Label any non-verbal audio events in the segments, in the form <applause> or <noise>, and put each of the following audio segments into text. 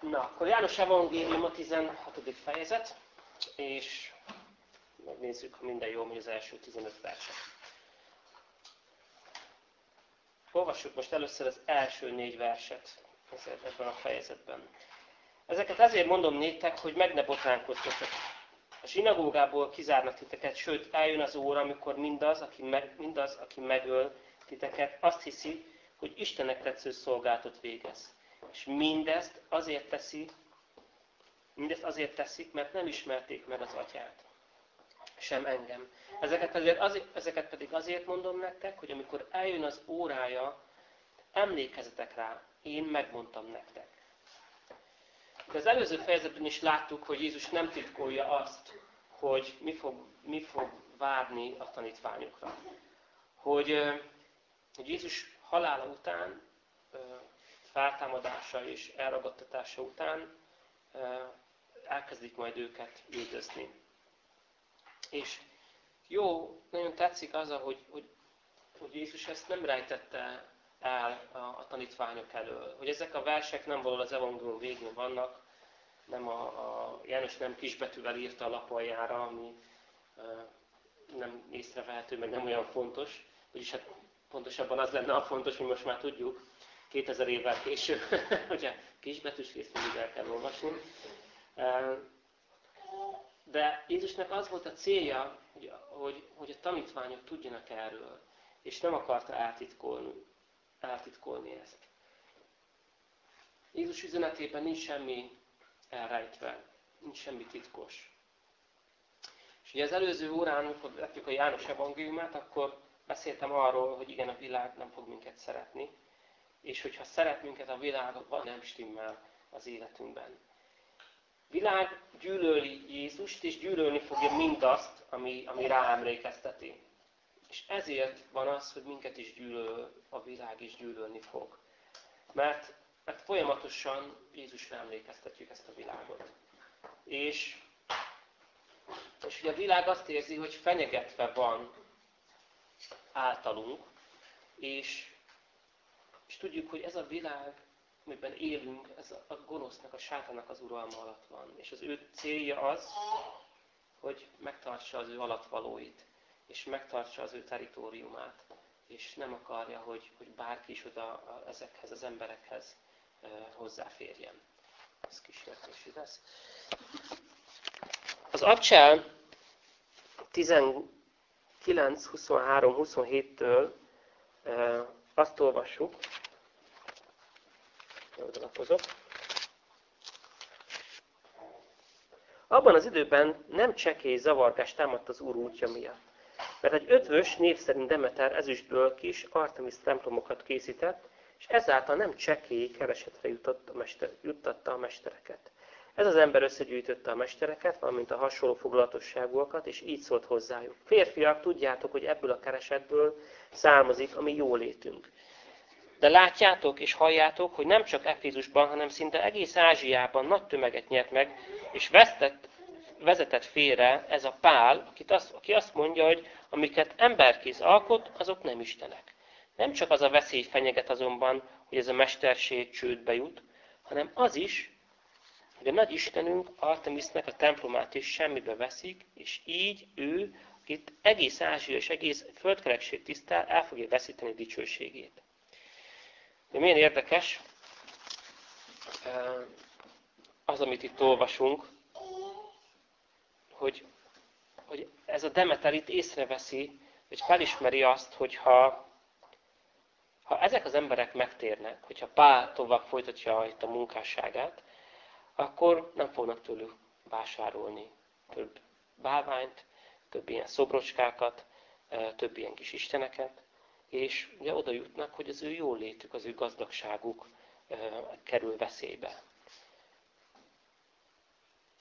Na, akkor János Evangélium a 16. fejezet, és megnézzük, ha minden jó, hogy az első 15 verset. Olvassuk most először az első négy verset ebben a fejezetben. Ezeket ezért mondom néktek, hogy meg ne botránkoztatok. A zsinagógából kizárnak titeket, sőt, eljön az óra, amikor mindaz, aki, meg, mindaz, aki megöl titeket, azt hiszi, hogy Istennek tetsző szolgálatot végez. És mindezt azért teszi, mindezt azért teszik, mert nem ismerték meg az atyát. Sem engem. Ezeket, azért azért, ezeket pedig azért mondom nektek, hogy amikor eljön az órája, emlékezetek rá, én megmondtam nektek. De az előző fejezetben is láttuk, hogy Jézus nem titkolja azt, hogy mi fog, mi fog várni a tanítványokra. Hogy, hogy Jézus halála után, feltámadása és elragadtatása után elkezdik majd őket üldözni. És jó, nagyon tetszik az, hogy, hogy, hogy Jézus ezt nem rejtette el a, a tanítványok elől. Hogy ezek a versek nem való az evangélium végén vannak, nem a, a János nem kisbetűvel írta a lapaljára, ami e, nem észrevehető, meg nem olyan fontos. Vagyis hát pontosabban az lenne a fontos, hogy most már tudjuk, 2000 évvel később, <laughs> ugye kisbetűs részt el kell olvasni. De Jézusnak az volt a célja, hogy, hogy, a tanítványok tudjanak erről, és nem akarta eltitkolni, eltitkolni ezt. Jézus üzenetében nincs semmi elrejtve, nincs semmi titkos. És ugye az előző órán, amikor látjuk a János evangéliumát, akkor beszéltem arról, hogy igen, a világ nem fog minket szeretni, és hogyha szeret minket a világ, akkor nem stimmel az életünkben. Világ gyűlöli Jézust, és gyűlölni fogja mindazt, ami, ami ráemlékezteti. És ezért van az, hogy minket is gyűlöl a világ, és gyűlölni fog. Mert, mert folyamatosan Jézusra emlékeztetjük ezt a világot. És, és ugye a világ azt érzi, hogy fenyegetve van általunk, és, és tudjuk, hogy ez a világ amiben élünk, ez a gonosznak, a sátának az uralma alatt van. És az ő célja az, hogy megtartsa az ő alatvalóit, és megtartsa az ő teritoriumát, és nem akarja, hogy, hogy bárki is oda ezekhez az emberekhez hozzáférjen. Ez kísértésű lesz. Az Abcsel 19, 23, 27-től e, azt olvassuk, odalapozok. Abban az időben nem csekély zavargás támadt az úr útja miatt. Mert egy ötvös név szerint Demeter ezüstből kis Artemis templomokat készített, és ezáltal nem csekély keresetre jutott a mester, juttatta a mestereket. Ez az ember összegyűjtötte a mestereket, valamint a hasonló foglalatosságúakat, és így szólt hozzájuk. Férfiak, tudjátok, hogy ebből a keresetből származik a mi jólétünk. De látjátok és halljátok, hogy nem csak Efézusban, hanem szinte egész Ázsiában nagy tömeget nyert meg, és vesztett, vezetett félre ez a pál, akit azt, aki azt mondja, hogy amiket emberkéz alkot, azok nem istenek. Nem csak az a veszély fenyeget azonban, hogy ez a mesterség csődbe jut, hanem az is, hogy a nagy Istenünk Artemisnek a templomát is semmibe veszik, és így ő, akit egész Ázsia és egész földkerekség tisztel, el fogja veszíteni dicsőségét. De milyen érdekes az, amit itt olvasunk, hogy, hogy ez a Demeter itt észreveszi, hogy felismeri azt, hogy ha, ha ezek az emberek megtérnek, hogyha Pál tovább folytatja itt a munkásságát, akkor nem fognak tőlük vásárolni több bálványt, több ilyen szobrocskákat, több ilyen kis isteneket, és ugye oda jutnak, hogy az ő jól létük, az ő gazdagságuk kerül veszélybe.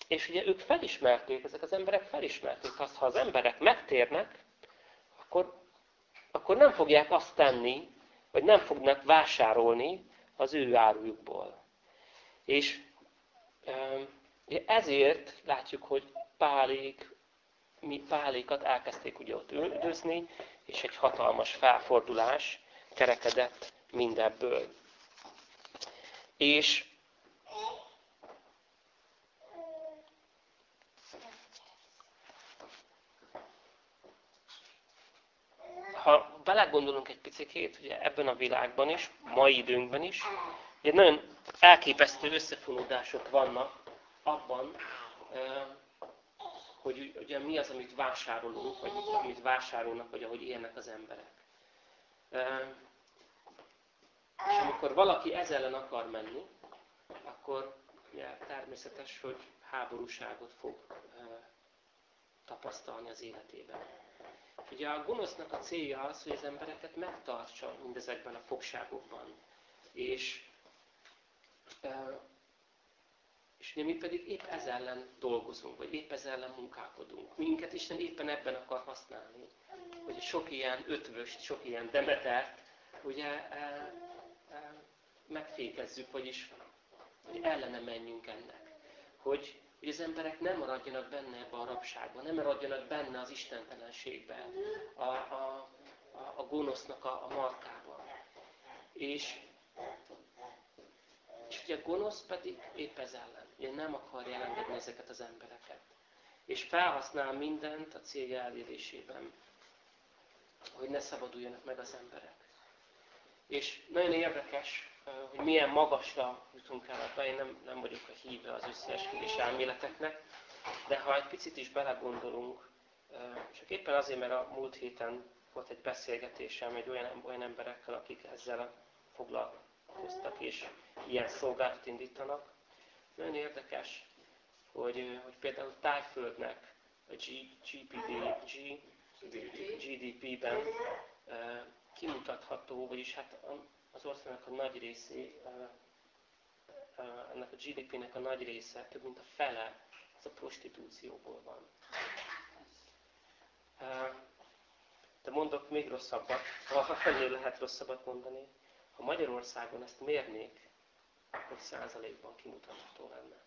És ugye ők felismerték, ezek az emberek felismerték azt, ha az emberek megtérnek, akkor, akkor nem fogják azt tenni, vagy nem fognak vásárolni az ő árujukból. És ezért látjuk, hogy Pálék, mi Pálékat elkezdték ugye ott üldözni, és egy hatalmas felfordulás kerekedett mindebből. És ha belegondolunk egy picikét, ugye ebben a világban is, mai időnkben is, egy nagyon elképesztő összefonódások vannak abban, hogy ugye mi az, amit vásárolunk, vagy amit vásárolnak, vagy ahogy élnek az emberek. És amikor valaki ez ellen akar menni, akkor ugye, természetes, hogy háborúságot fog tapasztalni az életében. Ugye a gonosznak a célja az, hogy az embereket megtartsa mindezekben a fogságokban. És, és ugye mi pedig épp ez ellen dolgozunk, vagy épp ez ellen munkálkodunk. Minket Isten éppen ebben akar használni. Hogy sok ilyen ötvöst, sok ilyen demetert, ugye megfékezzük, vagyis hogy ellene menjünk ennek. Hogy, hogy az emberek nem maradjanak benne ebbe a rabságba, nem maradjanak benne az istentelenségbe, a, a, a, a gonosznak a, a markába. És, és ugye a gonosz pedig épp ez ellen. Ugye nem akar elengedni ezeket az embereket. És felhasznál mindent a célja elérésében, hogy ne szabaduljanak meg az emberek. És nagyon érdekes, hogy milyen magasra jutunk el ebbe. Én nem, nem vagyok a híve az összeesküvés elméleteknek, de ha egy picit is belegondolunk, csak éppen azért, mert a múlt héten volt egy beszélgetésem egy olyan, olyan emberekkel, akik ezzel foglalkoztak, és ilyen szolgálatot indítanak. Nagyon érdekes, hogy, hogy például Tájföldnek a GPD, GDP-ben kimutatható, vagyis hát az országnak a nagy részé, ennek a GDP-nek a nagy része, több mint a fele, az a prostitúcióból van. De mondok még rosszabbat, ha lehet rosszabbat mondani. Ha Magyarországon ezt mérnék, akkor százalékban kimutatható lenne.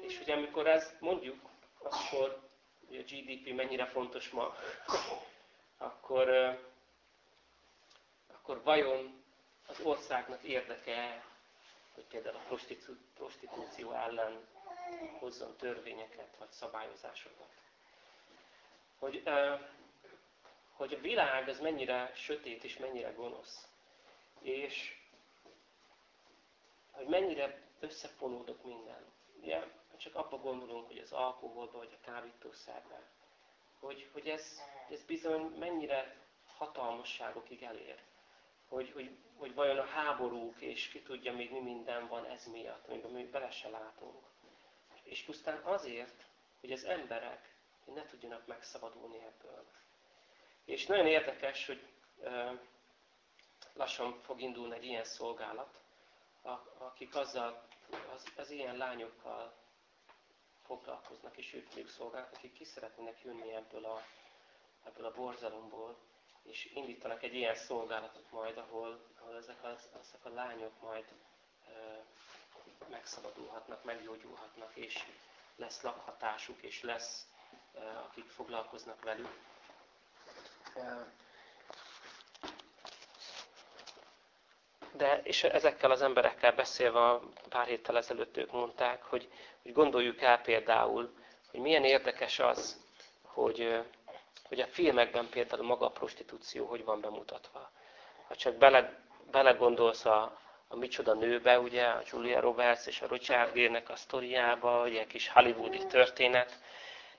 És ugye amikor ezt mondjuk, akkor hogy a GDP mennyire fontos ma, akkor, akkor vajon az országnak érdeke hogy például a prostitúció ellen hozzon törvényeket vagy szabályozásokat. Hogy, hogy a világ az mennyire sötét és mennyire gonosz. És hogy mennyire összefonódott minden. Ugye, csak abba gondolunk, hogy az alkoholba vagy a kábítószerbe, hogy, hogy ez, ez bizony mennyire hatalmasságokig elér. Hogy, hogy, hogy vajon a háborúk, és ki tudja még mi minden van ez miatt, amiben mi bele se látunk. És pusztán azért, hogy az emberek ne tudjanak megszabadulni ebből. És nagyon érdekes, hogy lassan fog indulni egy ilyen szolgálat, akik azzal, az, az ilyen lányokkal foglalkoznak, és ők még szolgálnak, akik ki szeretnének jönni ebből a, ebből a borzalomból, és indítanak egy ilyen szolgálatot majd, ahol, ahol ezek, a, ezek a lányok majd e, megszabadulhatnak, meggyógyulhatnak, és lesz lakhatásuk, és lesz, e, akik foglalkoznak velük. E, De, és ezekkel az emberekkel beszélve pár héttel ezelőtt ők mondták, hogy, hogy gondoljuk el például, hogy milyen érdekes az, hogy, hogy a filmekben például maga a prostitúció hogy van bemutatva. Ha csak bele, belegondolsz a, a Micsoda nőbe, ugye, a Julia Roberts és a Richard Gere-nek a sztoriába, ugye egy kis hollywoodi történet,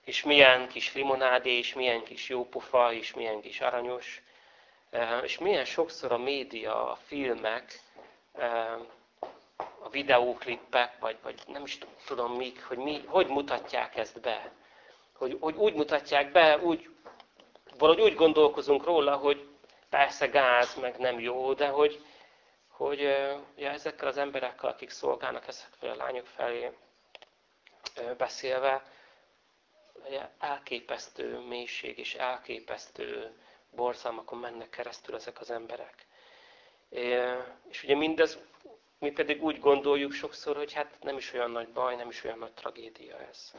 és milyen kis limonádé, és milyen kis jópofa, és milyen kis aranyos, és milyen sokszor a média, a filmek, a videóklippek, vagy, vagy nem is tudom mik, hogy mi, hogy mutatják ezt be. Hogy, hogy úgy mutatják be, úgy, valahogy úgy gondolkozunk róla, hogy persze gáz, meg nem jó, de hogy, hogy ja, ezekkel az emberekkel, akik szolgálnak ezekkel a lányok felé beszélve, elképesztő mélység és elképesztő borzalmakon mennek keresztül ezek az emberek. És ugye mindez, mi pedig úgy gondoljuk sokszor, hogy hát nem is olyan nagy baj, nem is olyan nagy tragédia ez.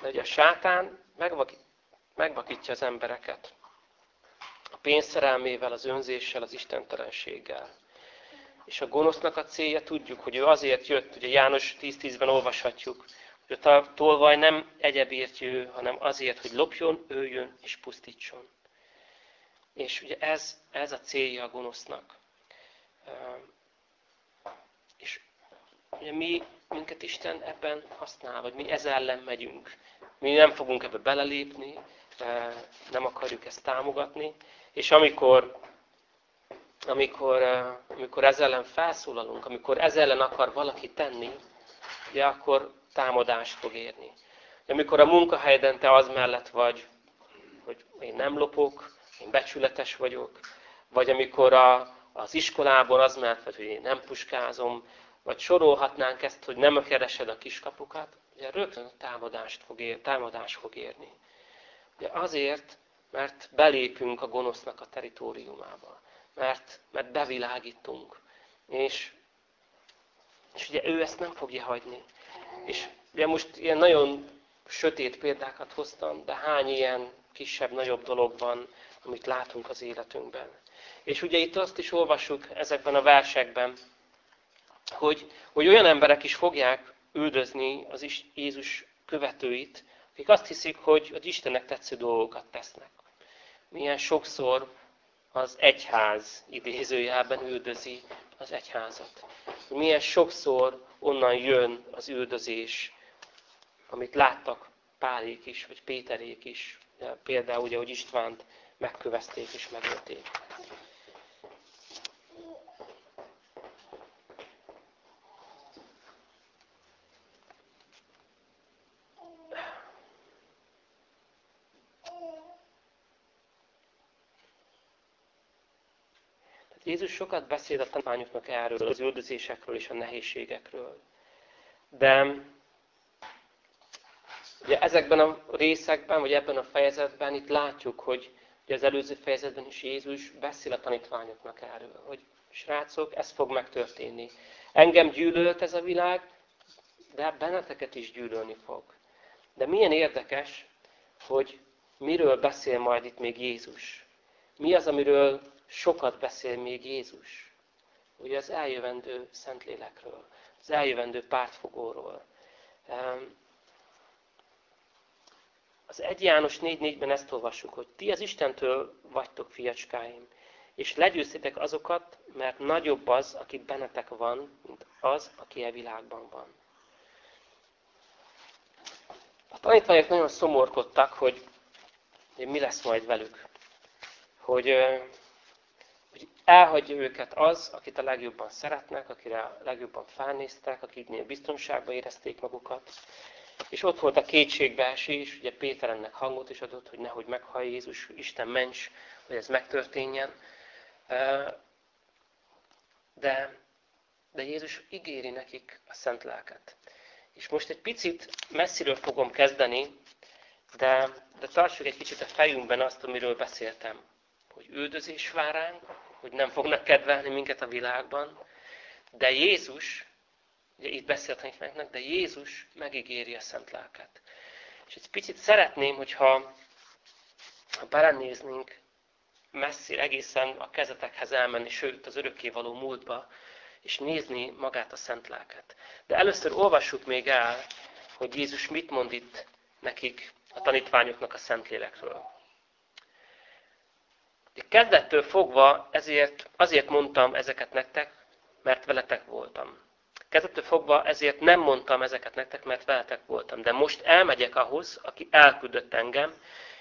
De ugye a sátán megvakít, megvakítja az embereket. A pénzszerelmével, az önzéssel, az istentelenséggel. És a gonosznak a célja, tudjuk, hogy ő azért jött, ugye János 10.10-ben olvashatjuk, A tolvaj nem egyebért jő, hanem azért, hogy lopjon, öljön és pusztítson. És ugye ez, ez a célja a gonosznak. És ugye mi, minket Isten ebben használ, vagy mi ezzel ellen megyünk. Mi nem fogunk ebbe belelépni, nem akarjuk ezt támogatni, és amikor, amikor, amikor ezzel ellen felszólalunk, amikor ezzel ellen akar valaki tenni, ugye akkor támadást fog érni. Amikor a munkahelyeden te az mellett vagy, hogy én nem lopok, én becsületes vagyok, vagy amikor a, az iskolában az mellett vagy, hogy én nem puskázom, vagy sorolhatnánk ezt, hogy nem keresed a kiskapukat, ugye rögtön támadást fog ér, támadás fog érni. Ugye azért, mert belépünk a gonosznak a teritoriumába. Mert, mert bevilágítunk. És, és ugye ő ezt nem fogja hagyni. És ugye most ilyen nagyon sötét példákat hoztam, de hány ilyen kisebb, nagyobb dolog van, amit látunk az életünkben. És ugye itt azt is olvassuk ezekben a versekben, hogy, hogy olyan emberek is fogják üldözni az is Jézus követőit, akik azt hiszik, hogy az Istennek tetsző dolgokat tesznek. Milyen sokszor az egyház idézőjelben üldözi az egyházat. Milyen sokszor onnan jön az üldözés, amit láttak Pálék is, vagy Péterék is. Például ugye, hogy Istvánt megkövezték és megölték. Jézus sokat beszél a tanulmányoknak erről, az üldözésekről és a nehézségekről. De ugye ezekben a részekben, vagy ebben a fejezetben itt látjuk, hogy ugye az előző fejezetben is Jézus beszél a tanítványoknak erről, hogy srácok, ez fog megtörténni. Engem gyűlölt ez a világ, de benneteket is gyűlölni fog. De milyen érdekes, hogy miről beszél majd itt még Jézus. Mi az, amiről sokat beszél még Jézus. Ugye az eljövendő Szentlélekről, az eljövendő pártfogóról. Az 1 János 4.4-ben ezt olvassuk, hogy ti az Istentől vagytok, fiacskáim, és legyőztétek azokat, mert nagyobb az, aki bennetek van, mint az, aki e világban van. A tanítványok nagyon szomorkodtak, hogy, hogy mi lesz majd velük. Hogy hogy elhagyja őket az, akit a legjobban szeretnek, akire a legjobban felnéztek, akiknél biztonságban érezték magukat. És ott volt a kétségbeesés, ugye Péter ennek hangot is adott, hogy nehogy meghallja Jézus, Isten ments, hogy ez megtörténjen. De, de Jézus ígéri nekik a szent lelket. És most egy picit messziről fogom kezdeni, de, de tartsuk egy kicsit a fejünkben azt, amiről beszéltem hogy üldözés vár ránk, hogy nem fognak kedvelni minket a világban, de Jézus, ugye itt beszélt tanítványoknak, de Jézus megígéri a szent lelket. És egy picit szeretném, hogyha ha belenéznénk messzi, egészen a kezetekhez elmenni, sőt az örökkévaló múltba, és nézni magát a szent lelket. De először olvassuk még el, hogy Jézus mit mond itt nekik, a tanítványoknak a Szentlélekről. Kezdettől fogva ezért, azért mondtam ezeket nektek, mert veletek voltam. Kezdettől fogva ezért nem mondtam ezeket nektek, mert veletek voltam. De most elmegyek ahhoz, aki elküldött engem,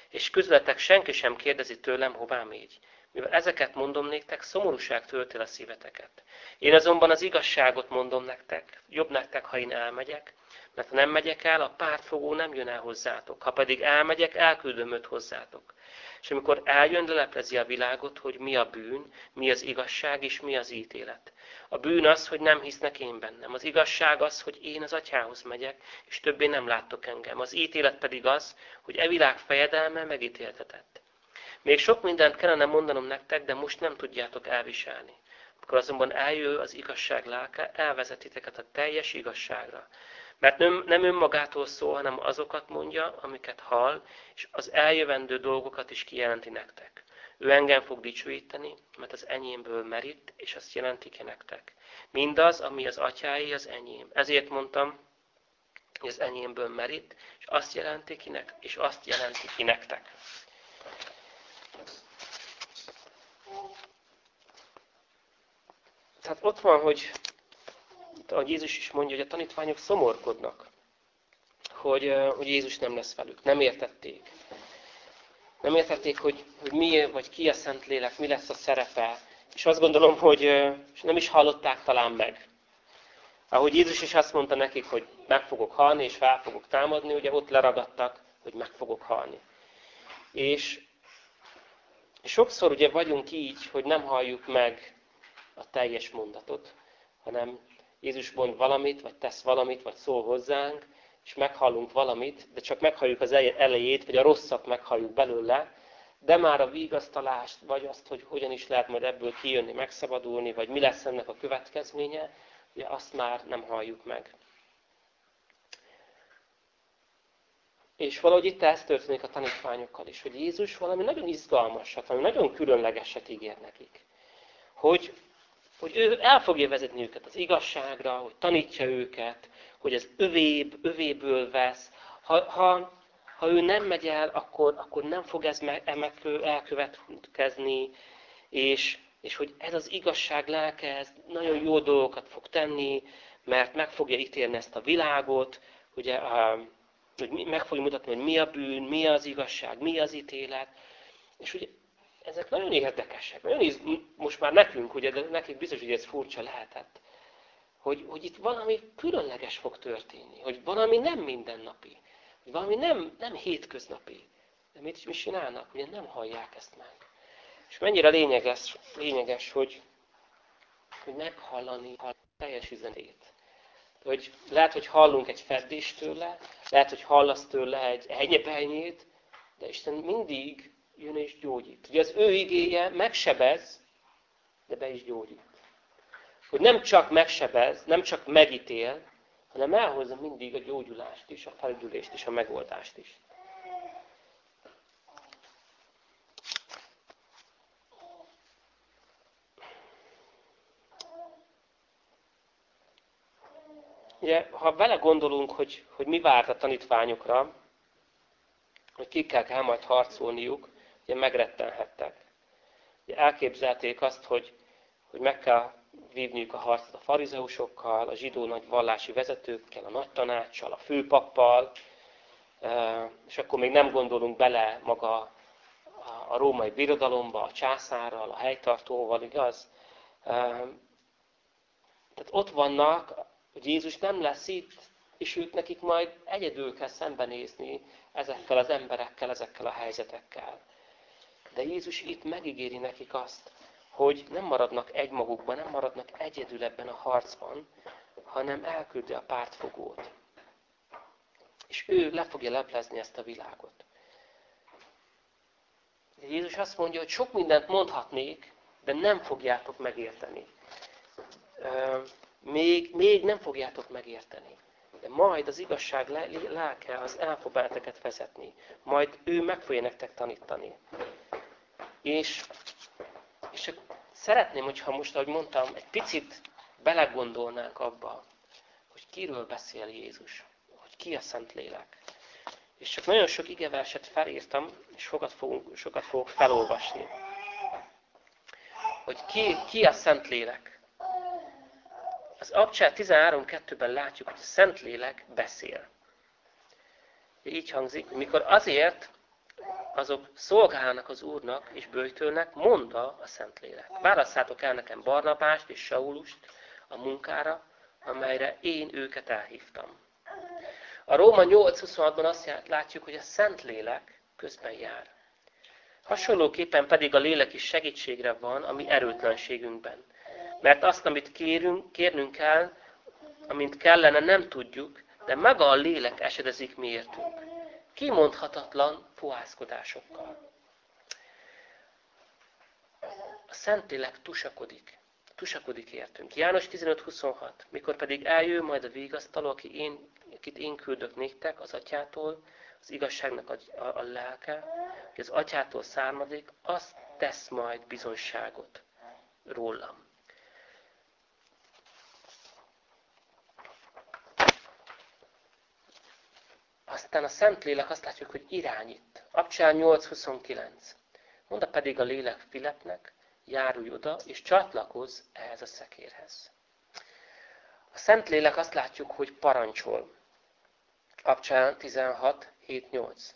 és közületek senki sem kérdezi tőlem, hová megy. Mivel ezeket mondom néktek, szomorúság tölti a szíveteket. Én azonban az igazságot mondom nektek. Jobb nektek, ha én elmegyek, mert ha nem megyek el, a pártfogó nem jön el hozzátok. Ha pedig elmegyek, elküldöm őt hozzátok. És amikor eljön, leleplezi a világot, hogy mi a bűn, mi az igazság és mi az ítélet. A bűn az, hogy nem hisznek én bennem. Az igazság az, hogy én az atyához megyek, és többé nem láttok engem. Az ítélet pedig az, hogy e világ fejedelme megítéltetett. Még sok mindent kellene mondanom nektek, de most nem tudjátok elviselni. Akkor azonban eljön az igazság lelke, elvezetiteket a teljes igazságra. Mert nem, nem önmagától szól, hanem azokat mondja, amiket hall, és az eljövendő dolgokat is kijelenti nektek. Ő engem fog dicsőíteni, mert az enyémből merít, és azt jelenti ki nektek. Mindaz, ami az atyái, az enyém. Ezért mondtam, hogy az enyémből merít, és azt jelenti ki, nek, és azt jelenti ki nektek. Tehát ott van, hogy ahogy Jézus is mondja, hogy a tanítványok szomorkodnak, hogy, hogy Jézus nem lesz velük. Nem értették. Nem értették, hogy, hogy mi, vagy ki a Szentlélek, mi lesz a szerepe. És azt gondolom, hogy nem is hallották talán meg. Ahogy Jézus is azt mondta nekik, hogy meg fogok halni, és fel fogok támadni, ugye ott leragadtak, hogy meg fogok halni. És, és sokszor ugye vagyunk így, hogy nem halljuk meg a teljes mondatot, hanem Jézus mond valamit, vagy tesz valamit, vagy szól hozzánk, és meghallunk valamit, de csak meghalljuk az elejét, vagy a rosszat meghalljuk belőle, de már a vigasztalást, vagy azt, hogy hogyan is lehet majd ebből kijönni, megszabadulni, vagy mi lesz ennek a következménye, ugye azt már nem halljuk meg. És valahogy itt ez történik a tanítványokkal is, hogy Jézus valami nagyon izgalmasat, valami nagyon különlegeset ígér nekik. Hogy, hogy ő el fogja vezetni őket az igazságra, hogy tanítja őket, hogy az övéb, övéből vesz. Ha, ha, ha ő nem megy el, akkor, akkor nem fog ez elkövetkezni, és, és hogy ez az igazság lelke, ez nagyon jó dolgokat fog tenni, mert meg fogja ítélni ezt a világot, ugye, hogy meg fogja mutatni, hogy mi a bűn, mi az igazság, mi az ítélet. És ugye ezek nagyon érdekesek. Nagyon íz, most már nekünk, ugye, de nekik biztos, hogy ez furcsa lehetett. Hogy, hogy itt valami különleges fog történni. Hogy valami nem mindennapi. Hogy valami nem, nem hétköznapi. De mit, mit csinálnak? Ugye nem hallják ezt meg. És mennyire lényeges, lényeges hogy, hogy meghallani a teljes üzenét. Hogy lehet, hogy hallunk egy feddést tőle, lehet, hogy hallasz tőle egy enyebenyét, de Isten mindig jön és gyógyít. Ugye az ő igéje megsebez, de be is gyógyít. Hogy nem csak megsebez, nem csak megítél, hanem elhozza mindig a gyógyulást is, a felüdülést is, a megoldást is. Ugye, ha vele gondolunk, hogy, hogy mi várt a tanítványokra, hogy kikkel kell majd harcolniuk, ugye megrettenhettek. Ugye elképzelték azt, hogy, hogy meg kell vívniuk a harcot a farizeusokkal, a zsidó nagy vallási vezetőkkel, a nagy tanácssal, a főpappal, és akkor még nem gondolunk bele maga a római birodalomba, a császárral, a helytartóval, igaz? Tehát ott vannak, hogy Jézus nem lesz itt, és ők nekik majd egyedül kell szembenézni ezekkel az emberekkel, ezekkel a helyzetekkel. De Jézus itt megígéri nekik azt, hogy nem maradnak egymagukban, nem maradnak egyedül ebben a harcban, hanem elküldi a pártfogót. És ő le fogja leplezni ezt a világot. Jézus azt mondja, hogy sok mindent mondhatnék, de nem fogjátok megérteni. Még, még nem fogjátok megérteni. De majd az igazság lelke az el fog vezetni. Majd ő meg fogja nektek tanítani. És, és szeretném, hogyha most, ahogy mondtam, egy picit belegondolnánk abba, hogy kiről beszél Jézus, hogy ki a Szentlélek. És csak nagyon sok igeverset felírtam, és sokat fogunk, sokat fogok felolvasni. Hogy ki, ki a Szentlélek. Az Abcsát 13.2-ben látjuk, hogy a Szentlélek beszél. Így hangzik, mikor azért azok szolgálnak az Úrnak és bőjtölnek, mondta a Szentlélek. Válasszátok el nekem Barnabást és Saulust a munkára, amelyre én őket elhívtam. A Róma 8.26-ban azt látjuk, hogy a Szentlélek közben jár. Hasonlóképpen pedig a lélek is segítségre van a mi erőtlenségünkben. Mert azt, amit kérünk, kérnünk kell, amint kellene, nem tudjuk, de maga a lélek esedezik miértünk kimondhatatlan fohászkodásokkal. A Szentlélek tusakodik. Tusakodik értünk. János 15.26. Mikor pedig eljön majd a végasztaló, aki én, akit én küldök néktek az atyától, az igazságnak a, a, a lelke, hogy az atyától származik, azt tesz majd bizonyságot rólam. Aztán a Szentlélek azt látjuk, hogy irányít. Abcsán 8.29. Mondta pedig a lélek Filepnek, járulj oda, és csatlakozz ehhez a szekérhez. A Szentlélek azt látjuk, hogy parancsol. Abcsán 16, 7, 8.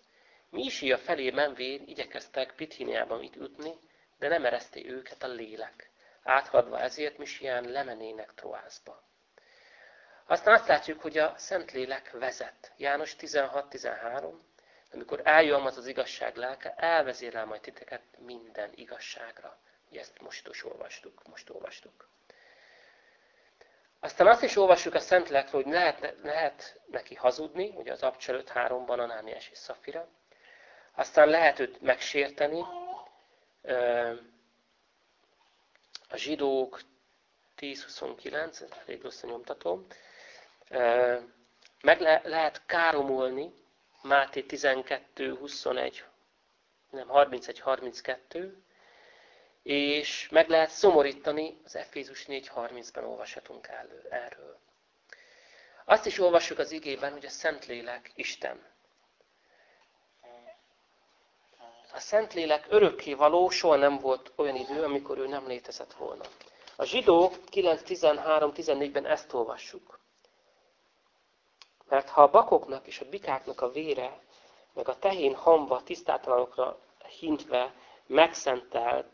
a felé menvén igyekeztek Pithiniában itt ütni, de nem ereszté őket a lélek. Áthadva ezért Misián lemenének Troászba. Aztán azt látjuk, hogy a Szentlélek vezet. János 16-13, amikor eljön az igazság lelke, elvezérel majd titeket minden igazságra. Ugye ezt most is olvastuk. Most olvastuk. Aztán azt is olvassuk a Szentlélekről, hogy lehet, lehet neki hazudni, ugye az Abcsel 5.3-ban Anániás és Szafira. Aztán lehet őt megsérteni. A zsidók 10.29, elég rossz a nyomtatom. Meg le, lehet káromolni, Máté 12, 21, nem, 31, 32, és meg lehet szomorítani, az Efézus 4.30-ban olvashatunk elő, erről. Azt is olvassuk az igében, hogy a Szentlélek Isten. A Szentlélek örökké való, soha nem volt olyan idő, amikor ő nem létezett volna. A zsidók 9.13-14-ben ezt olvassuk. Mert ha a bakoknak és a bikáknak a vére, meg a tehén hamba tisztátalanokra hintve megszentel,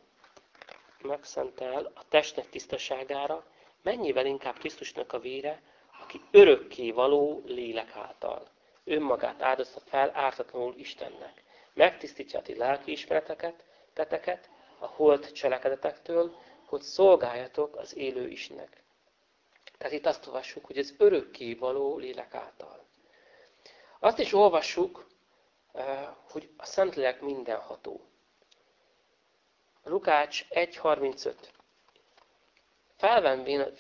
megszentel a testnek tisztaságára, mennyivel inkább Krisztusnak a vére, aki örökké való lélek által. Önmagát áldozta fel ártatlanul Istennek. Megtisztítja a ti lelki ismereteket, teteket, a holt cselekedetektől, hogy szolgáljatok az élő Istennek. Tehát itt azt olvassuk, hogy ez örökké való lélek által. Azt is olvassuk, eh, hogy a Szentlélek mindenható. Lukács 1.35. Felelvén,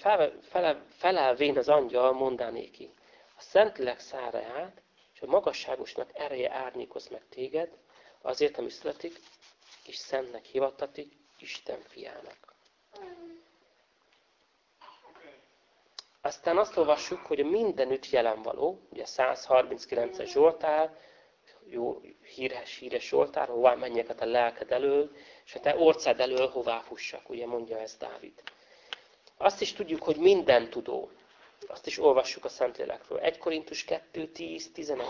felelvén az angyal mondanéki, a Szentlélek száráját, és a magasságosnak ereje árnyékoz meg téged, azért, ami születik, és szentnek hivattatik Isten fiának. Aztán azt olvassuk, hogy a mindenütt jelen való, ugye 139-es Zsoltár, jó híres, híres Zsoltár, hová menjek a lelked elől, és a te orcád elől hová fussak, ugye mondja ez Dávid. Azt is tudjuk, hogy minden tudó. Azt is olvassuk a Szentlélekről. 1 Korintus 2, 10, 11.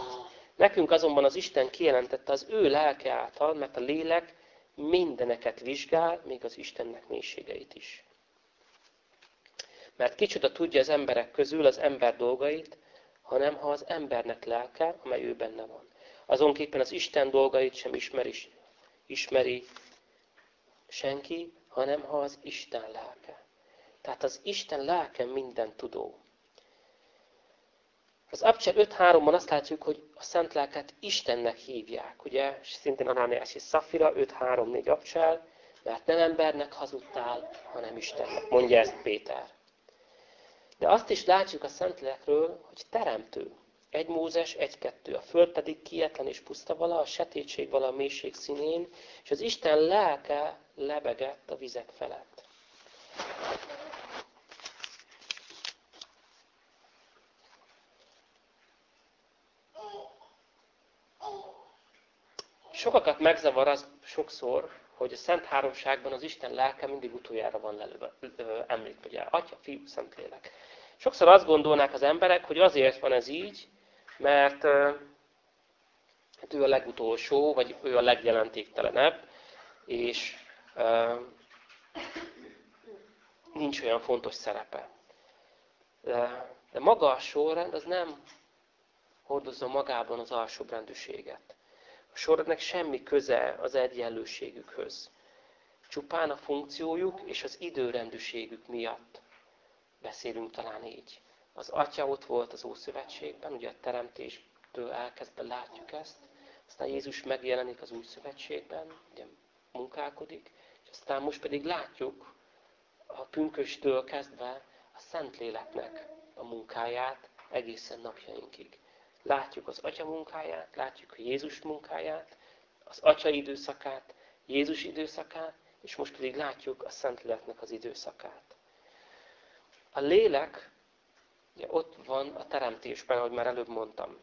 Nekünk azonban az Isten kijelentette az ő lelke által, mert a lélek mindeneket vizsgál, még az Istennek mélységeit is. Mert kicsoda tudja az emberek közül az ember dolgait, hanem ha az embernek lelke, amely ő benne van. Azonképpen az Isten dolgait sem ismeri, ismeri senki, hanem ha az Isten lelke. Tehát az Isten lelke minden tudó. Az Abcser 5.3-ban azt látjuk, hogy a Szent Lelket Istennek hívják. Ugye, és szintén Anániás és Szafira 5.3.4 Abcser, mert nem embernek hazudtál, hanem Istennek. Mondja ezt Péter. De azt is látjuk a Szentlélekről, hogy teremtő. Egy Mózes, egy-kettő. A föld pedig kietlen és puszta vala, a setétség vala a mélység színén, és az Isten lelke lebegett a vizek felett. Sokakat megzavar az sokszor, hogy a Szent Háromságban az Isten lelke mindig utoljára van említve. Ugye, Atya, Fiú, Szentlélek. Sokszor azt gondolnák az emberek, hogy azért van ez így, mert hát ő a legutolsó, vagy ő a legjelentéktelenebb, és uh, nincs olyan fontos szerepe. De, de maga a sorrend az nem hordozza magában az alsóbrendűséget. A sorrendnek semmi köze az egyenlőségükhöz. Csupán a funkciójuk és az időrendűségük miatt beszélünk talán így. Az Atya ott volt az Ószövetségben, ugye a teremtéstől elkezdve látjuk ezt, aztán Jézus megjelenik az Új ugye munkálkodik, és aztán most pedig látjuk a pünköstől kezdve a Szentléleknek a munkáját egészen napjainkig. Látjuk az Atya munkáját, látjuk a Jézus munkáját, az Atya időszakát, Jézus időszakát, és most pedig látjuk a Szentléleknek az időszakát. A lélek ugye ott van a teremtésben, ahogy már előbb mondtam.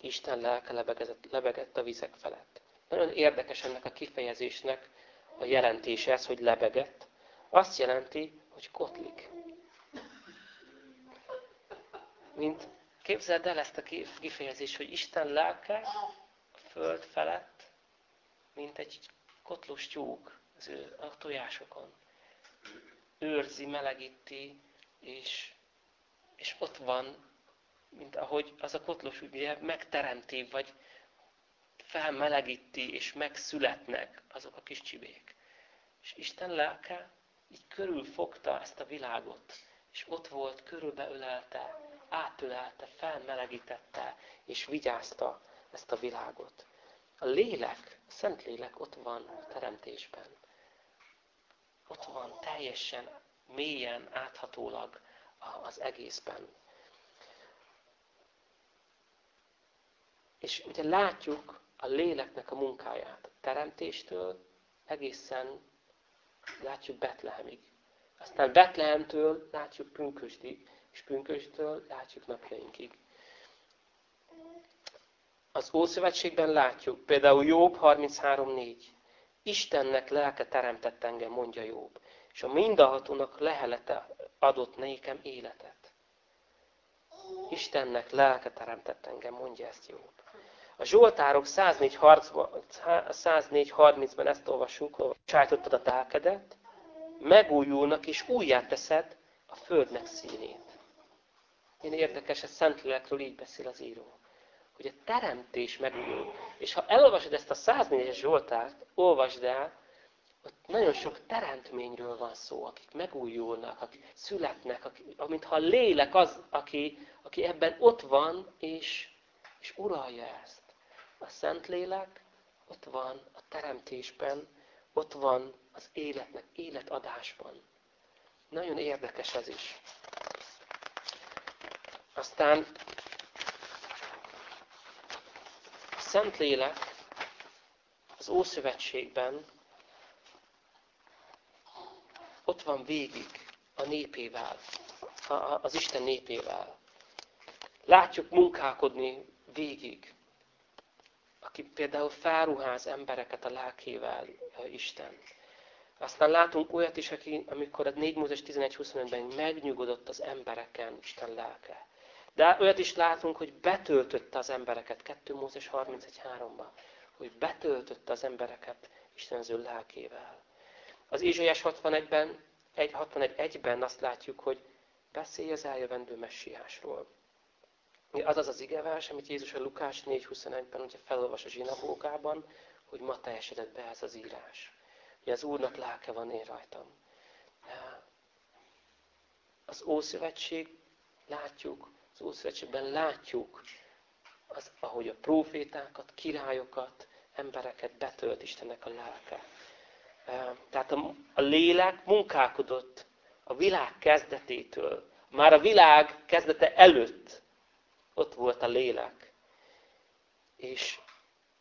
Isten lelke lebegett, lebegett a vizek felett. Nagyon érdekes ennek a kifejezésnek a jelentése ez, hogy lebegett. Azt jelenti, hogy kotlik. Mint képzeld el ezt a kifejezést, hogy Isten lelke a föld felett, mint egy kotlós tyúk az ő a tojásokon. Őrzi, melegíti, és, és ott van, mint ahogy az a kotlós ugye megteremti, vagy felmelegíti, és megszületnek azok a kis csibék. És Isten lelke így körülfogta ezt a világot, és ott volt, körülbeölelte, átölelte, felmelegítette, és vigyázta ezt a világot. A lélek, a szent lélek ott van a teremtésben. Ott van teljesen, mélyen, áthatólag az egészben. És ugye látjuk a léleknek a munkáját. Teremtéstől egészen látjuk Betlehemig. Aztán Betlehemtől látjuk Pünkösdig, és Pünköstől látjuk napjainkig. Az Ószövetségben látjuk, például Jobb 33.4. Istennek lelke teremtett engem, mondja Jobb, és a mindenhatónak lehelete adott nékem életet. Istennek lelke teremtett engem, mondja ezt Jobb. A Zsoltárok 104.30-ban ezt olvasjuk, csájtottad a telkedet, megújulnak és újjá teszed a földnek színét. Én érdekes, a Szentlélekről így beszél az író. Hogy a teremtés megújul. És ha elolvasod ezt a 104-es Zsoltárt, olvasd el, ott nagyon sok teremtményről van szó, akik megújulnak, akik születnek, akik, amintha a lélek az, aki, aki ebben ott van, és, és uralja ezt. A Szentlélek ott van a teremtésben, ott van az életnek, életadásban. Nagyon érdekes ez is. Aztán a Szentlélek az Ószövetségben ott van végig a népével, az Isten népével. Látjuk munkálkodni végig aki például felruház embereket a lelkével Isten. Aztán látunk olyat is, aki, amikor a 4 Mózes 11.25-ben megnyugodott az embereken Isten lelke. De olyat is látunk, hogy betöltötte az embereket, 2 Mózes 31.3-ban, hogy betöltötte az embereket Isten az ő lelkével. Az Ézsaiás 61-ben, 61.1-ben azt látjuk, hogy beszélj az eljövendő messiásról. Az az az igevers, amit Jézus a Lukás 4.21-ben ugye felolvas a zsinagógában, hogy ma teljesedett be ez az írás. Hogy az Úrnak lelke van én rajtam. Az Ószövetség látjuk, az Ószövetségben látjuk, az, ahogy a profétákat, királyokat, embereket betölt Istennek a lelke. Tehát a, a lélek munkálkodott a világ kezdetétől, már a világ kezdete előtt ott volt a lélek. És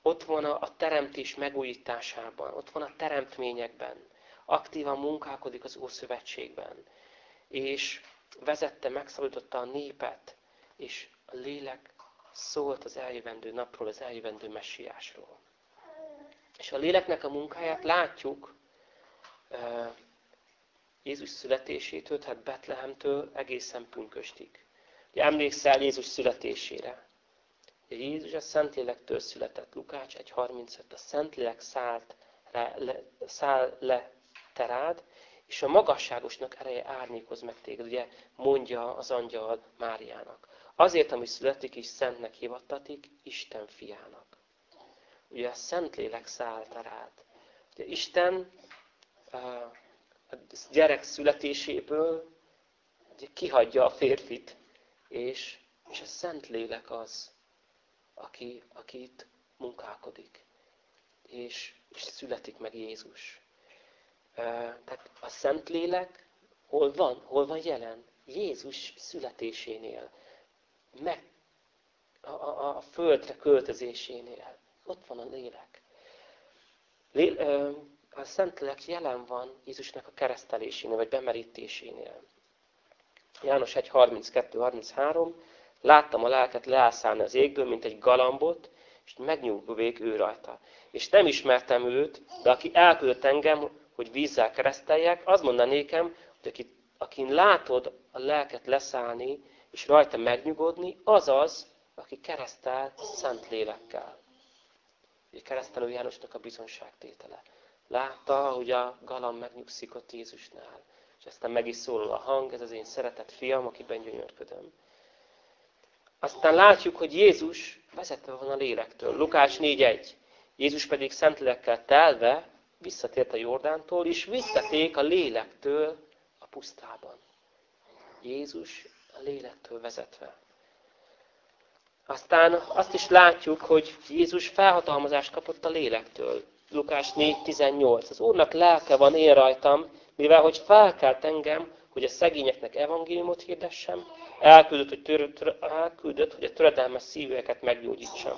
ott van a teremtés megújításában, ott van a teremtményekben. Aktívan munkálkodik az Ószövetségben. És vezette, megszabadította a népet, és a lélek szólt az eljövendő napról, az eljövendő messiásról. És a léleknek a munkáját látjuk Jézus születésétől, tehát Betlehemtől egészen pünköstig. Emlékszel Jézus születésére. Jézus a Szentlélektől született. Lukács 1.35. A Szentlélek szállt, le, le, száll le terád, és a magasságosnak ereje árnyékoz meg téged. Ugye mondja az angyal Máriának. Azért, ami születik és szentnek hivattatik, Isten fiának. Ugye a Szentlélek szállt rád. Ugye Isten a gyerek születéséből ugye kihagyja a férfit, és, és a Szentlélek az, aki, aki itt munkálkodik. És, és születik meg Jézus. Tehát a Szentlélek hol van? Hol van jelen? Jézus születésénél. Meg a, a, a földre költözésénél. Ott van a lélek. A Szentlélek jelen van Jézusnak a keresztelésénél, vagy bemerítésénél. János 1, 32-33, Láttam a lelket leászálni az égből, mint egy galambot, és megnyugvék ő rajta. És nem ismertem őt, de aki elküldött engem, hogy vízzel kereszteljek, az mondta nékem, hogy aki, akin látod a lelket leszállni, és rajta megnyugodni, az az, aki keresztel szent lélekkel. Ugye keresztelő Jánosnak a bizonságtétele. Látta, hogy a galam megnyugszik ott Jézusnál. És aztán meg is szólal a hang, ez az én szeretett fiam, akiben gyönyörködöm. Aztán látjuk, hogy Jézus vezetve van a lélektől. Lukás 4.1. Jézus pedig szentlélekkel telve visszatért a Jordántól, és visszaték a lélektől a pusztában. Jézus lélektől vezetve. Aztán azt is látjuk, hogy Jézus felhatalmazást kapott a lélektől. Lukás 4.18. Az Úrnak lelke van én rajtam, mivel hogy felkelt engem, hogy a szegényeknek evangéliumot hirdessem, elküldött, hogy, tör, tör, elküldött, hogy a töredelmes szívűeket meggyógyítsam,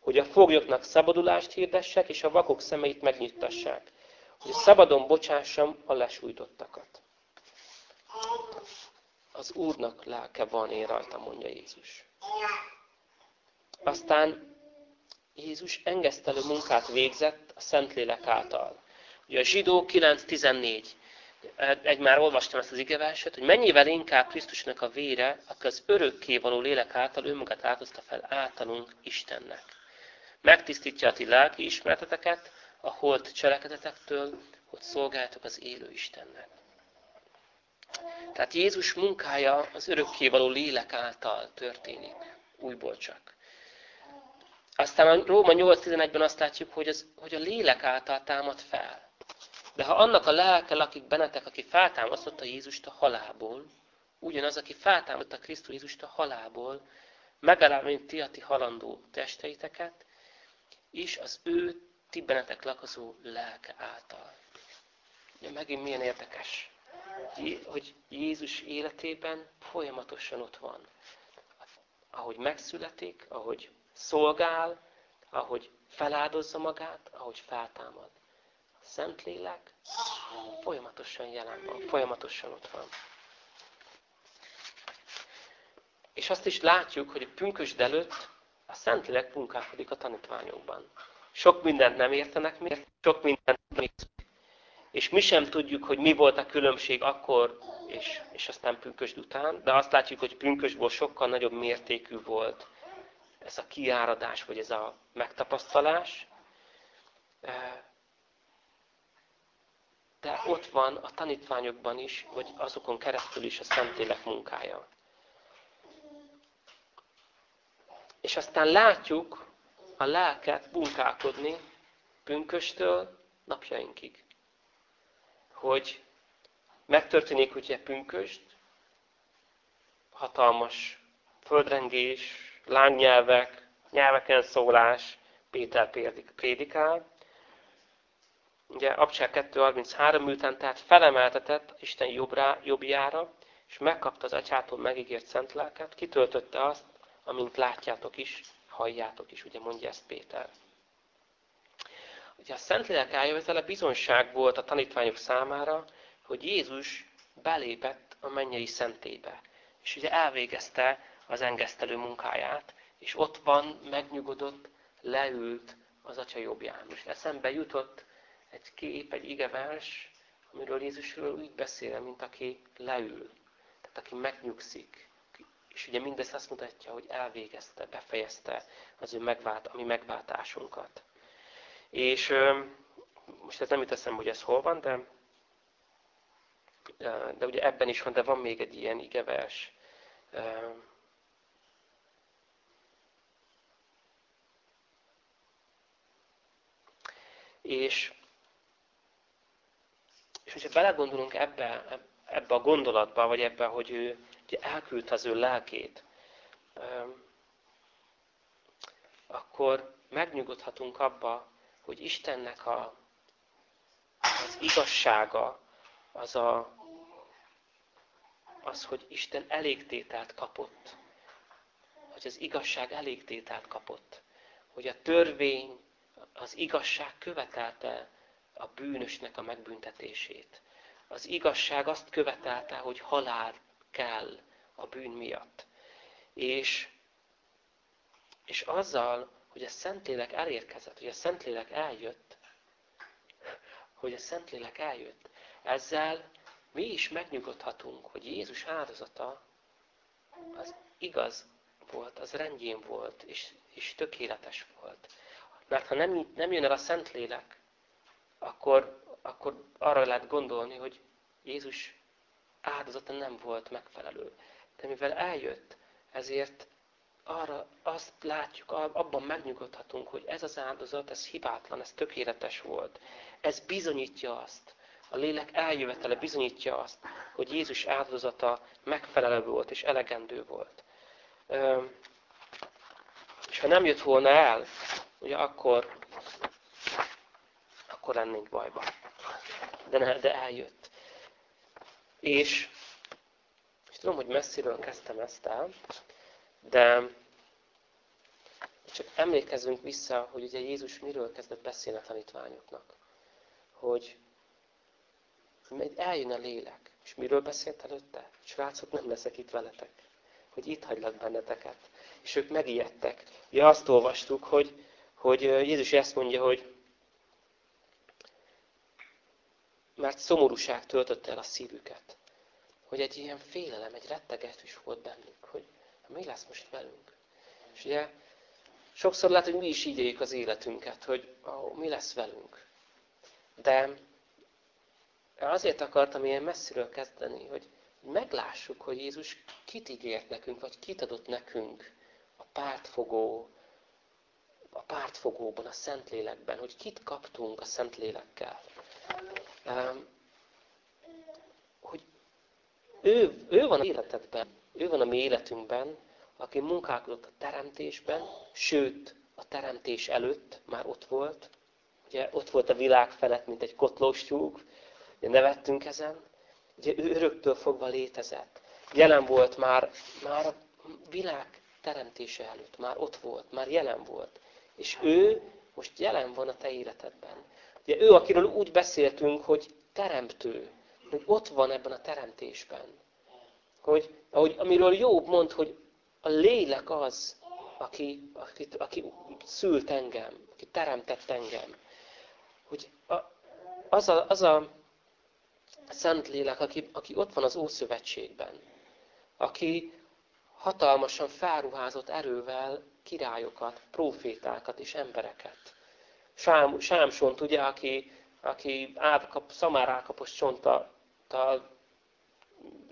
hogy a foglyoknak szabadulást hirdessek, és a vakok szemeit megnyitassák, hogy szabadon bocsássam a lesújtottakat. Az Úrnak lelke van én rajta, mondja Jézus. Aztán Jézus engesztelő munkát végzett a Szentlélek által. Ugye a zsidó 9.14. Egy már olvastam ezt az igeverset, hogy mennyivel inkább Krisztusnak a vére, aki az örökké való lélek által önmagát áldozta fel általunk Istennek. Megtisztítja a ti lelki ismereteteket a holt cselekedetektől, hogy szolgáltok az élő Istennek. Tehát Jézus munkája az örökkévaló lélek által történik, újból csak. Aztán a Róma 8.11-ben azt látjuk, hogy, az, hogy a lélek által támad fel. De ha annak a lelke lakik bennetek, aki feltámasztotta Jézust a halálból, ugyanaz, aki feltámasztotta Krisztus Jézust a halálból, ti a ti halandó testeiteket, és az ő ti bennetek lakozó lelke által. Ugye megint milyen érdekes, hogy Jézus életében folyamatosan ott van. Ahogy megszületik, ahogy szolgál, ahogy feláldozza magát, ahogy feltámad. A Szentlélek folyamatosan jelen van, folyamatosan ott van. És azt is látjuk, hogy a pünkösd előtt a Szentlélek munkálkodik a tanítványokban. Sok mindent nem értenek még, sok mindent nem És mi sem tudjuk, hogy mi volt a különbség akkor és, és aztán pünkösd után, de azt látjuk, hogy pünkösdból sokkal nagyobb mértékű volt ez a kiáradás, vagy ez a megtapasztalás. De ott van a tanítványokban is, vagy azokon keresztül is a Szentlélek munkája. És aztán látjuk a lelket munkálkodni pünköstől napjainkig. Hogy megtörténik ugye pünköst, hatalmas földrengés, lángnyelvek, nyelveken szólás, Péter prédikál. Ugye Abcsák 2.33 után tehát felemeltetett Isten jobbra, jobbjára, és megkapta az atyától megígért szent lelket, kitöltötte azt, amint látjátok is, halljátok is, ugye mondja ezt Péter. Ugye a Szentlélek eljövetele bizonság volt a tanítványok számára, hogy Jézus belépett a mennyei szentébe. És ugye elvégezte az engesztelő munkáját, és ott van, megnyugodott, leült az Atya jobbján. Most eszembe jutott egy kép, egy igevers, amiről Jézusról úgy beszél, mint aki leül, tehát aki megnyugszik. És ugye mindez azt mutatja, hogy elvégezte, befejezte az ő megvált, ami megváltásunkat. És most ez nem jut eszembe, hogy ez hol van, de, de ugye ebben is van, de van még egy ilyen igevers, És, és hogyha belegondolunk ebbe, ebbe a gondolatba, vagy ebbe, hogy ő ugye elküldte az ő lelkét, akkor megnyugodhatunk abba, hogy Istennek a, az igazsága, az, a, az, hogy Isten elégtételt kapott. Hogy az igazság elégtételt kapott. Hogy a törvény az igazság követelte a bűnösnek a megbüntetését. Az igazság azt követelte, hogy halál kell a bűn miatt. És, és azzal, hogy a Szentlélek elérkezett, hogy a Szentlélek eljött, hogy a Szentlélek eljött, ezzel mi is megnyugodhatunk, hogy Jézus áldozata az igaz volt, az rendjén volt, és, és tökéletes volt. Mert ha nem, nem jön el a Szentlélek, akkor, akkor arra lehet gondolni, hogy Jézus áldozata nem volt megfelelő. De mivel eljött, ezért arra azt látjuk, abban megnyugodhatunk, hogy ez az áldozat, ez hibátlan, ez tökéletes volt. Ez bizonyítja azt, a lélek eljövetele bizonyítja azt, hogy Jézus áldozata megfelelő volt és elegendő volt. És ha nem jött volna el, ugye akkor, akkor lennénk bajba. De, ne, de eljött. És, és tudom, hogy messziről kezdtem ezt el, de csak emlékezzünk vissza, hogy ugye Jézus miről kezdett beszélni a tanítványoknak. Hogy eljön a lélek. És miről beszélt előtte? Srácok, nem leszek itt veletek. Hogy itt hagylak benneteket. És ők megijedtek. Ugye azt olvastuk, hogy, hogy Jézus ezt mondja, hogy mert szomorúság töltötte el a szívüket. Hogy egy ilyen félelem, egy rettegetés volt bennük, hogy mi lesz most velünk. És ugye sokszor lehet, hogy mi is így az életünket, hogy ó, mi lesz velünk. De azért akartam ilyen messziről kezdeni, hogy meglássuk, hogy Jézus kit ígért nekünk, vagy kit adott nekünk a pártfogó, a pártfogóban, a Szentlélekben, hogy kit kaptunk a Szentlélekkel. Hogy ő, ő van a életedben, ő van a mi életünkben, aki munkálkodott a teremtésben, sőt, a teremtés előtt már ott volt. Ugye ott volt a világ felett, mint egy kotlós tyúk, ugye nevettünk ezen. Ugye ő öröktől fogva létezett. Jelen volt már, már a világ teremtése előtt, már ott volt, már jelen volt. És ő most jelen van a te életedben. Ugye ő, akiről úgy beszéltünk, hogy teremtő, hogy ott van ebben a teremtésben. Hogy, ahogy, amiről Jobb mond, hogy a lélek az, aki, aki, aki szült engem, aki teremtett engem. Hogy a, az, a, az a szent lélek, aki, aki ott van az Ószövetségben, aki hatalmasan felruházott erővel királyokat, profétákat és embereket. Sám, Sámsont, ugye, aki, aki átkap, szamár átkapos csonttal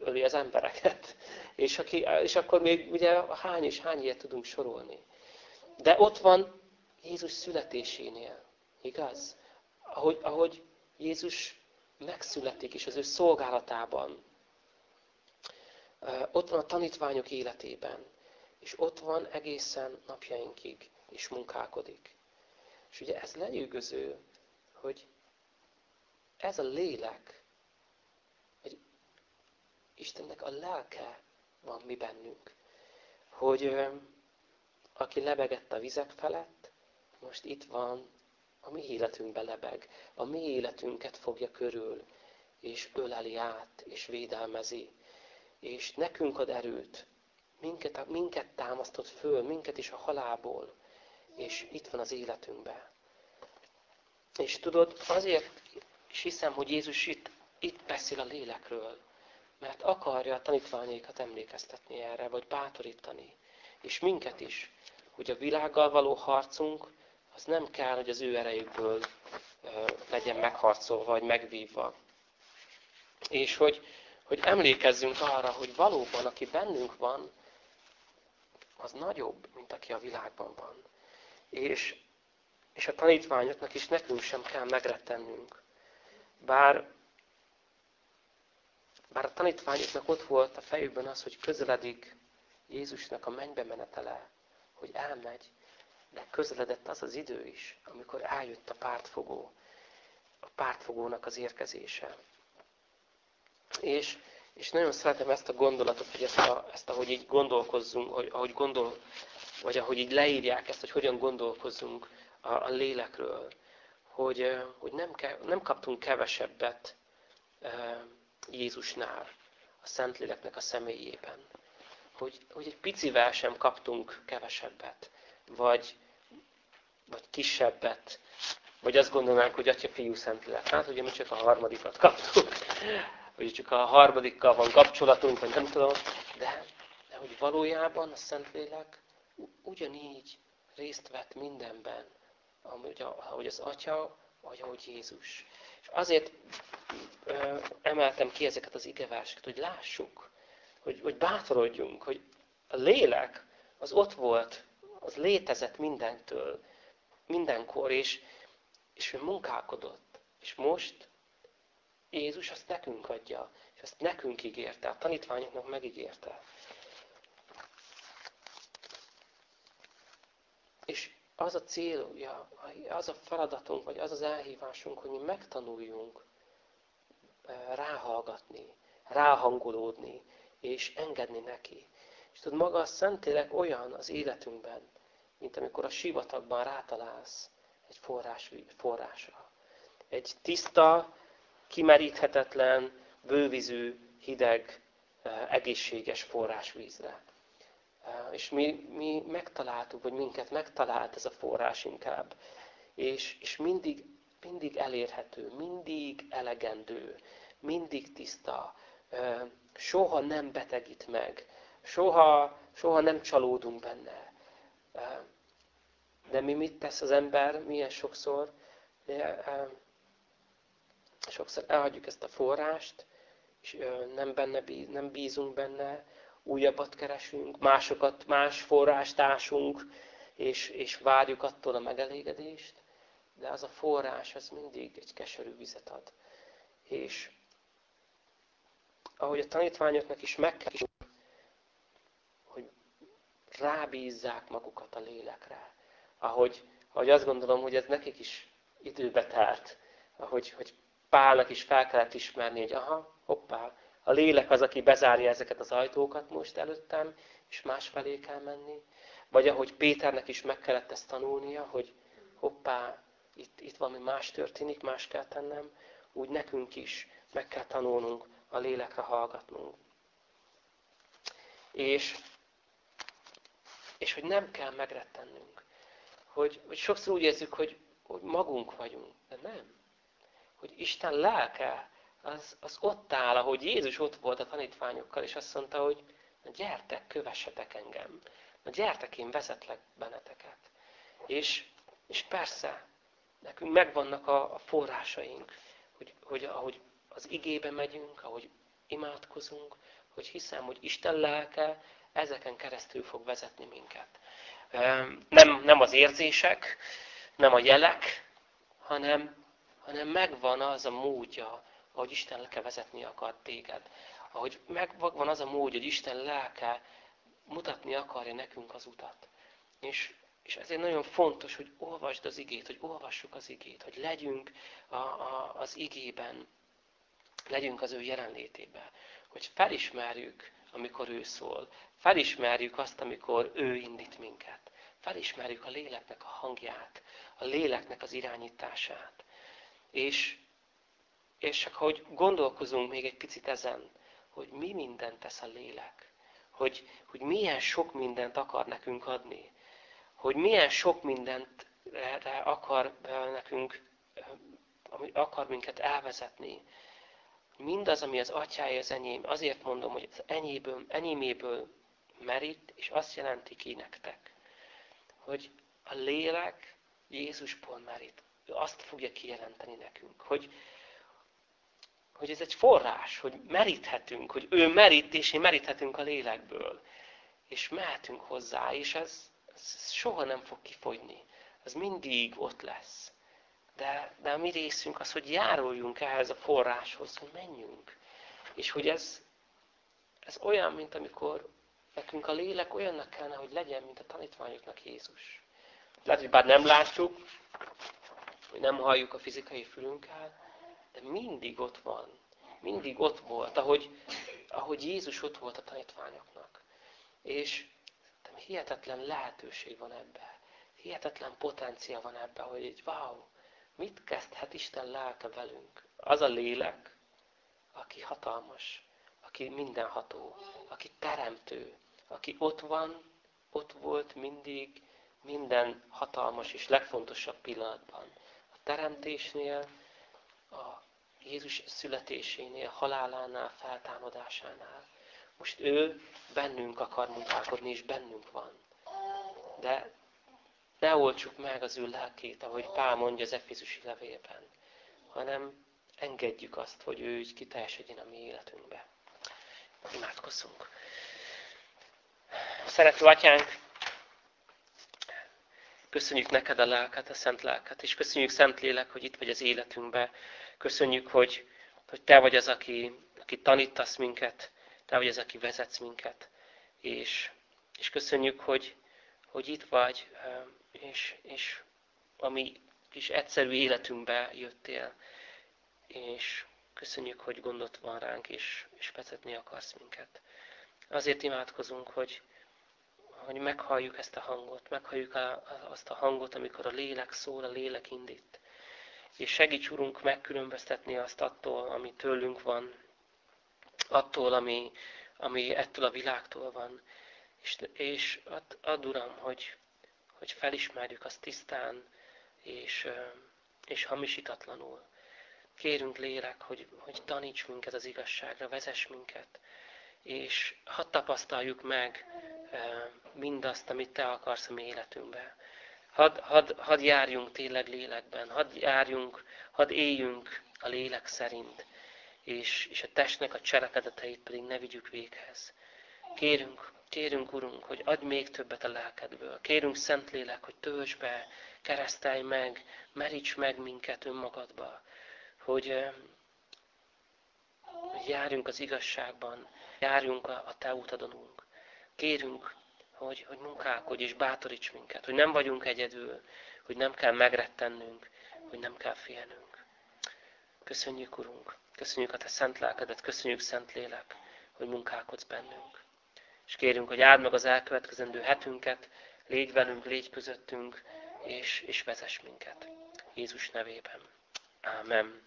öli az embereket. <laughs> És, aki, és akkor még ugye hány és hány ilyet tudunk sorolni. De ott van Jézus születésénél. Igaz? Ahogy, ahogy Jézus megszületik, és az ő szolgálatában. Ott van a tanítványok életében. És ott van egészen napjainkig, és munkálkodik. És ugye ez lenyűgöző, hogy ez a lélek, Istennek a lelke van mi bennünk. Hogy aki lebegett a vizek felett, most itt van, a mi életünkbe lebeg, a mi életünket fogja körül, és öleli át, és védelmezi. És nekünk ad erőt, minket, minket támasztott föl, minket is a halálból, és itt van az életünkben. És tudod, azért is hiszem, hogy Jézus itt, itt beszél a lélekről, mert akarja a tanítványaikat emlékeztetni erre, vagy bátorítani. És minket is, hogy a világgal való harcunk, az nem kell, hogy az ő erejükből legyen megharcolva, vagy megvívva. És hogy, hogy emlékezzünk arra, hogy valóban, aki bennünk van, az nagyobb, mint aki a világban van. És, és a tanítványoknak is nekünk sem kell megrettennünk. Bár bár a tanítványoknak ott volt a fejükben az, hogy közeledik Jézusnak a mennybe menetele, hogy elmegy, de közeledett az az idő is, amikor eljött a pártfogó, a pártfogónak az érkezése. És, és nagyon szeretem ezt a gondolatot, hogy ezt, a, ezt ahogy így gondolkozzunk, hogy, ahogy gondol, vagy ahogy így leírják ezt, hogy hogyan gondolkozzunk a, a lélekről, hogy, hogy nem, ke, nem kaptunk kevesebbet Jézusnál, a Szentléleknek a személyében. hogy, hogy egy picivel sem kaptunk kevesebbet, vagy, vagy kisebbet, vagy azt gondolnánk, hogy Atya, Fiú, Szentlélek. Hát ugye mi csak a harmadikat kaptuk, vagy <laughs> csak a harmadikkal van kapcsolatunk, vagy nem tudom, de, de hogy valójában a Szentlélek ugyanígy részt vett mindenben, ahogy az Atya, vagy ahogy Jézus. Azért ö, emeltem ki ezeket az igeverset, hogy lássuk, hogy, hogy bátorodjunk, hogy a lélek az ott volt, az létezett mindentől, mindenkor, és, és ő munkálkodott. És most Jézus azt nekünk adja, és azt nekünk ígérte, a tanítványoknak megígérte. És az a célja, az a feladatunk, vagy az az elhívásunk, hogy mi megtanuljunk ráhallgatni, ráhangolódni, és engedni neki. És tudod, maga a Szentlélek olyan az életünkben, mint amikor a sivatagban rátalálsz egy forrás, forrásra. Egy tiszta, kimeríthetetlen, bővizű, hideg, egészséges forrásvízre. És mi, mi megtaláltuk, vagy minket megtalált ez a forrás inkább. És, és mindig, mindig elérhető, mindig elegendő, mindig tiszta, soha nem betegít meg, soha, soha nem csalódunk benne. De mi mit tesz az ember? Milyen sokszor? Sokszor elhagyjuk ezt a forrást, és nem, benne, nem bízunk benne, újabbat keresünk, másokat, más forrást ásunk, és, és várjuk attól a megelégedést, de az a forrás, az mindig egy keserű vizet ad. És ahogy a tanítványoknak is meg kell, hogy rábízzák magukat a lélekre. Ahogy, ahogy azt gondolom, hogy ez nekik is időbe telt. Ahogy hogy Pálnak is fel kellett ismerni, hogy aha, hoppá, a lélek az, aki bezárja ezeket az ajtókat most előttem, és másfelé kell menni. Vagy ahogy Péternek is meg kellett ezt tanulnia, hogy hoppá, itt, itt valami más történik, más kell tennem, úgy nekünk is meg kell tanulnunk a lélekre hallgatnunk. És, és hogy nem kell megrettennünk. Hogy, hogy sokszor úgy érzük, hogy, hogy magunk vagyunk, de nem. Hogy Isten lelke az, az ott áll, ahogy Jézus ott volt a tanítványokkal, és azt mondta, hogy na gyertek, kövessetek engem. Na gyertek, én vezetlek benneteket. És, és persze, nekünk megvannak a, a forrásaink, hogy, hogy ahogy az igébe megyünk, ahogy imádkozunk, hogy hiszem, hogy Isten lelke ezeken keresztül fog vezetni minket. Nem, nem az érzések, nem a jelek, hanem, hanem megvan az a módja, ahogy Isten lelke vezetni akar téged. Ahogy megvan az a mód, hogy Isten lelke mutatni akarja nekünk az utat. És, és ezért nagyon fontos, hogy olvasd az igét, hogy olvassuk az igét, hogy legyünk a, a, az igében, legyünk az ő jelenlétében. Hogy felismerjük, amikor ő szól. Felismerjük azt, amikor ő indít minket. Felismerjük a léleknek a hangját, a léleknek az irányítását. És, és hogy gondolkozunk még egy picit ezen, hogy mi mindent tesz a lélek. Hogy, hogy milyen sok mindent akar nekünk adni. Hogy milyen sok mindent akar nekünk, akar minket elvezetni mindaz, ami az atyája az enyém, azért mondom, hogy az enyéből, enyéméből merít, és azt jelenti ki nektek, hogy a lélek Jézusból merít. Ő azt fogja kijelenteni nekünk, hogy, hogy ez egy forrás, hogy meríthetünk, hogy ő merít, és mi meríthetünk a lélekből. És mehetünk hozzá, és ez, ez soha nem fog kifogyni. Ez mindig ott lesz. De, de a mi részünk az, hogy járuljunk ehhez a forráshoz, hogy menjünk. És hogy ez, ez olyan, mint amikor nekünk a lélek olyannak kellene, hogy legyen, mint a tanítványoknak Jézus. Lehet, hogy bár nem látjuk, hogy nem halljuk a fizikai fülünkkel, de mindig ott van. Mindig ott volt, ahogy, ahogy Jézus ott volt a tanítványoknak. És hihetetlen lehetőség van ebben. Hihetetlen potencia van ebben, hogy egy wow, Mit kezdhet Isten lelke velünk? Az a lélek, aki hatalmas, aki mindenható, aki teremtő, aki ott van, ott volt mindig, minden hatalmas és legfontosabb pillanatban. A teremtésnél, a Jézus születésénél, halálánál, feltámadásánál. Most ő bennünk akar munkálkodni, és bennünk van. De ne oltsuk meg az ő lelkét, ahogy Pál mondja az Efézusi levélben, hanem engedjük azt, hogy ő így kiteljesedjen a mi életünkbe. Imádkozzunk. Szerető atyánk, köszönjük neked a lelket, a szent lelket, és köszönjük szent lélek, hogy itt vagy az életünkbe. Köszönjük, hogy, hogy te vagy az, aki, aki tanítasz minket, te vagy az, aki vezetsz minket. És, és köszönjük, hogy, hogy itt vagy, és, és a mi kis egyszerű életünkbe jöttél. És köszönjük, hogy gondot van ránk, és, és vezetni akarsz minket. Azért imádkozunk, hogy, hogy meghalljuk ezt a hangot, meghalljuk azt a hangot, amikor a lélek szól, a lélek indít. És segíts, Urunk, megkülönböztetni azt attól, ami tőlünk van, attól, ami, ami ettől a világtól van. És, és ad, ad Uram, hogy, hogy felismerjük azt tisztán, és, és hamisítatlanul. Kérünk lélek, hogy, hogy taníts minket az igazságra, vezess minket, és hadd tapasztaljuk meg mindazt, amit Te akarsz a mi életünkbe. Hadd had, had járjunk tényleg lélekben, hadd járjunk, hadd éljünk a lélek szerint, és, és a testnek a cselekedeteit pedig ne vigyük véghez. Kérünk, kérünk, Urunk, hogy adj még többet a lelkedből. Kérünk, Szentlélek, hogy töltsd be, keresztelj meg, meríts meg minket önmagadba, hogy, hogy járjunk az igazságban, járjunk a, a Te útadonunk. Kérünk, hogy, hogy munkálkodj és bátoríts minket, hogy nem vagyunk egyedül, hogy nem kell megrettennünk, hogy nem kell félnünk. Köszönjük, Urunk! Köszönjük a Te szent lelkedet, köszönjük, Szent Lélek, hogy munkálkodsz bennünk. És kérünk, hogy áld meg az elkövetkezendő hetünket, légy velünk, légy közöttünk, és, és vezess minket. Jézus nevében. Amen.